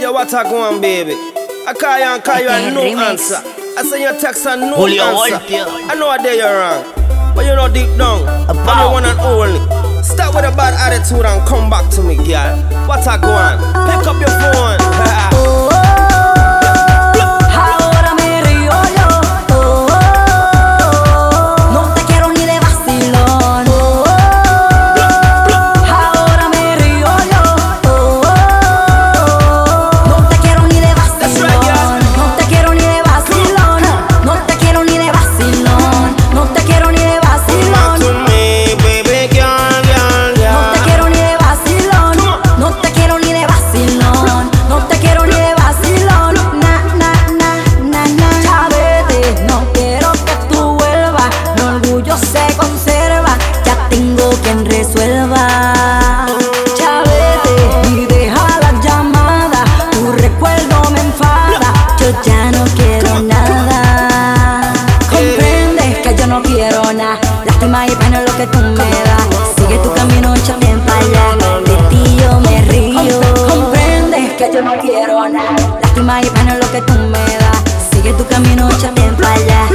Yo, what I go on, baby? I call you and call you and no answer. I send you a text and no Julio answer. Voltio. I know I dare you wrong, but you know deep down, I'm the one and only. Start with a bad attitude and come back to me, girl. What I go on? Pick up your phone. que tú me das. Sigue tu camino, échate para allá, de ti yo me río. Comprendes que yo no quiero nada, lástima y pena lo que tú me das. Sigue tu camino, échate para allá,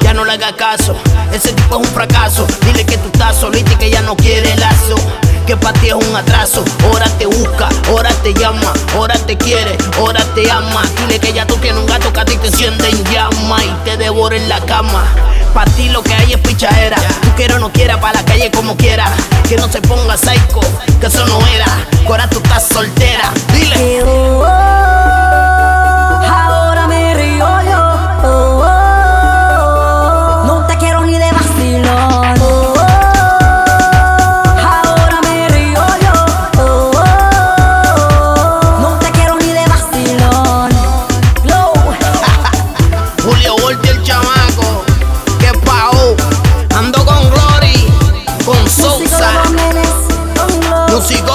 ya no le hagas caso. Ese tipo es un fracaso. Dile que tú estás solita y que ya no quiere lazo. Que para ti es un atraso. Ahora te busca, ahora te llama, ahora te quiere, ahora te ama. Dile que ya tú tienes un gato que a ti te enciende en llama y te devora en la cama. Para ti lo que hay es pichadera. Tú quieres o no quieras, para la calle como quiera. Que no se ponga psycho, que eso no era. Ahora tú estás soltera. Dile. consigo